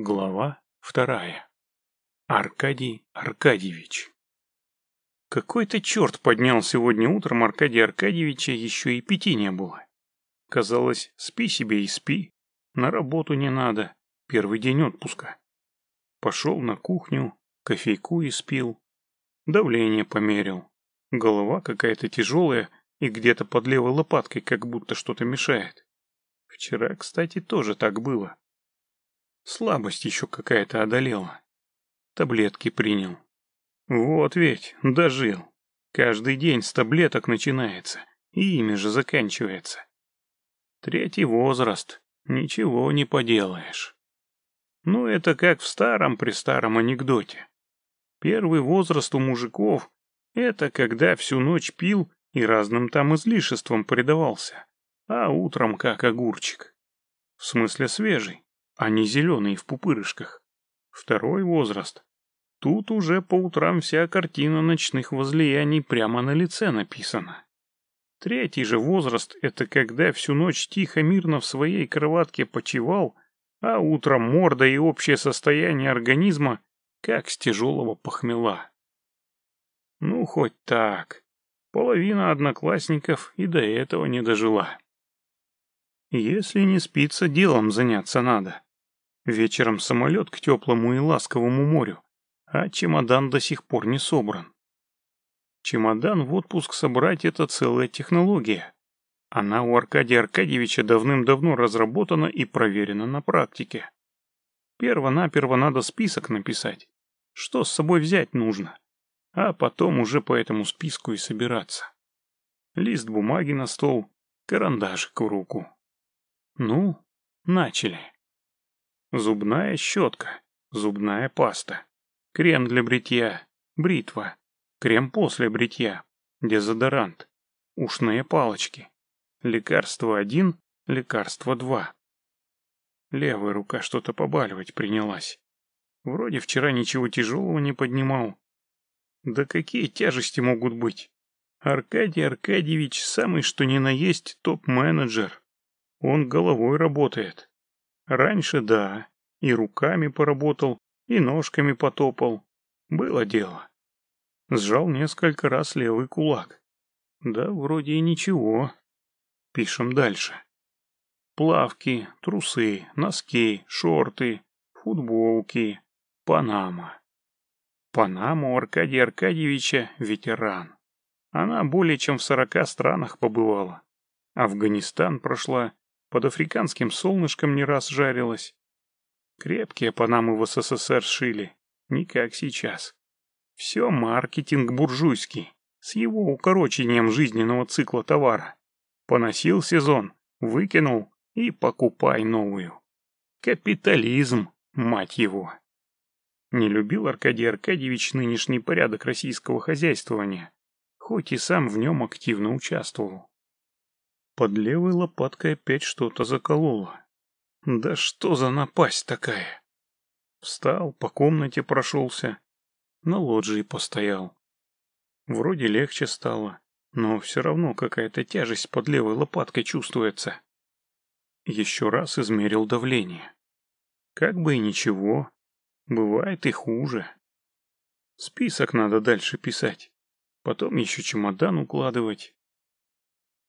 Глава вторая. Аркадий Аркадьевич. Какой-то черт поднял сегодня утром Аркадия Аркадьевича, еще и пяти не было. Казалось, спи себе и спи, на работу не надо, первый день отпуска. Пошел на кухню, кофейку испил, давление померил, голова какая-то тяжелая и где-то под левой лопаткой как будто что-то мешает. Вчера, кстати, тоже так было. Слабость еще какая-то одолела. Таблетки принял. Вот ведь, дожил. Каждый день с таблеток начинается, и ими же заканчивается. Третий возраст, ничего не поделаешь. Ну, это как в старом-престаром анекдоте. Первый возраст у мужиков — это когда всю ночь пил и разным там излишеством предавался, а утром как огурчик. В смысле свежий а не зеленые в пупырышках. Второй возраст. Тут уже по утрам вся картина ночных возлияний прямо на лице написана. Третий же возраст — это когда всю ночь тихо-мирно в своей кроватке почевал, а утром морда и общее состояние организма как с тяжелого похмела. Ну, хоть так. Половина одноклассников и до этого не дожила. Если не спится, делом заняться надо. Вечером самолет к теплому и ласковому морю, а чемодан до сих пор не собран. Чемодан в отпуск собрать — это целая технология. Она у Аркадия Аркадьевича давным-давно разработана и проверена на практике. Перво-наперво надо список написать, что с собой взять нужно, а потом уже по этому списку и собираться. Лист бумаги на стол, карандашик в руку. Ну, начали. Зубная щетка, зубная паста, крем для бритья, бритва, крем после бритья, дезодорант, ушные палочки, лекарство один, лекарство два. Левая рука что-то побаливать принялась. Вроде вчера ничего тяжелого не поднимал. Да какие тяжести могут быть? Аркадий Аркадьевич самый что ни на есть топ-менеджер. Он головой работает. Раньше да, и руками поработал, и ножками потопал. Было дело. Сжал несколько раз левый кулак. Да, вроде и ничего. Пишем дальше. Плавки, трусы, носки, шорты, футболки, Панама. Панама у Аркадия Аркадьевича ветеран. Она более чем в сорока странах побывала. Афганистан прошла, под африканским солнышком не раз жарилась. Крепкие панамы в СССР шили, не как сейчас. Все маркетинг буржуйский, с его укорочением жизненного цикла товара. Поносил сезон, выкинул и покупай новую. Капитализм, мать его. Не любил Аркадий Аркадьевич нынешний порядок российского хозяйствования, хоть и сам в нем активно участвовал. Под левой лопаткой опять что-то закололо. Да что за напасть такая? Встал, по комнате прошелся, на лоджии постоял. Вроде легче стало, но все равно какая-то тяжесть под левой лопаткой чувствуется. Еще раз измерил давление. Как бы и ничего, бывает и хуже. Список надо дальше писать, потом еще чемодан укладывать.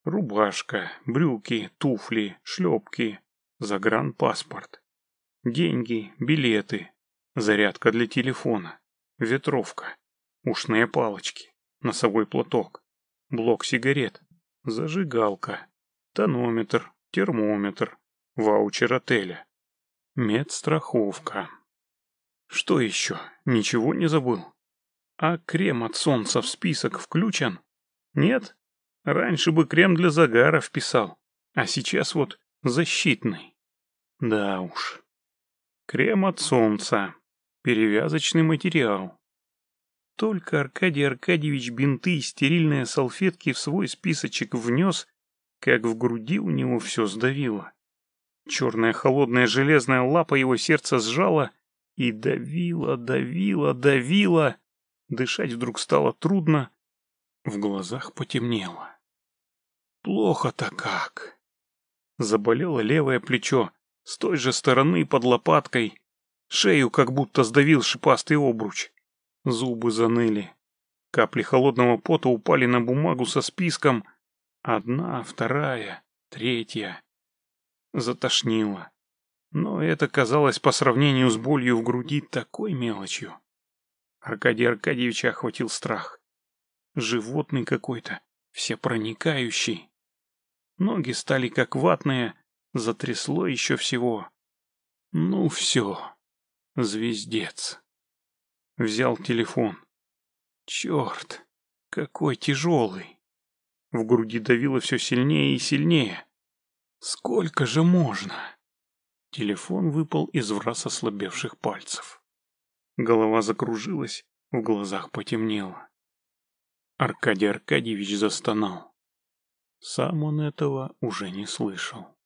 Рубашка, брюки, туфли, шлепки, загранпаспорт. Деньги, билеты, зарядка для телефона, ветровка, ушные палочки, носовой платок, блок сигарет, зажигалка, тонометр, термометр, ваучер отеля, медстраховка. Что еще? Ничего не забыл? А крем от солнца в список включен? Нет? Раньше бы крем для загара вписал, а сейчас вот защитный. Да уж. Крем от солнца. Перевязочный материал. Только Аркадий Аркадьевич бинты и стерильные салфетки в свой списочек внес, как в груди у него все сдавило. Черная холодная железная лапа его сердца сжала и давила, давила, давила. Дышать вдруг стало трудно, в глазах потемнело. Плохо-то как. Заболело левое плечо, с той же стороны под лопаткой. Шею как будто сдавил шипастый обруч. Зубы заныли. Капли холодного пота упали на бумагу со списком. Одна, вторая, третья. Затошнило. Но это казалось по сравнению с болью в груди такой мелочью. Аркадий Аркадьевича охватил страх. Животный какой-то, всепроникающий. Ноги стали как ватные, затрясло еще всего. Ну все, звездец. Взял телефон. Черт, какой тяжелый. В груди давило все сильнее и сильнее. Сколько же можно? Телефон выпал из враз ослабевших пальцев. Голова закружилась, в глазах потемнело. Аркадий Аркадьевич застонал. Сам он этого уже не слышал.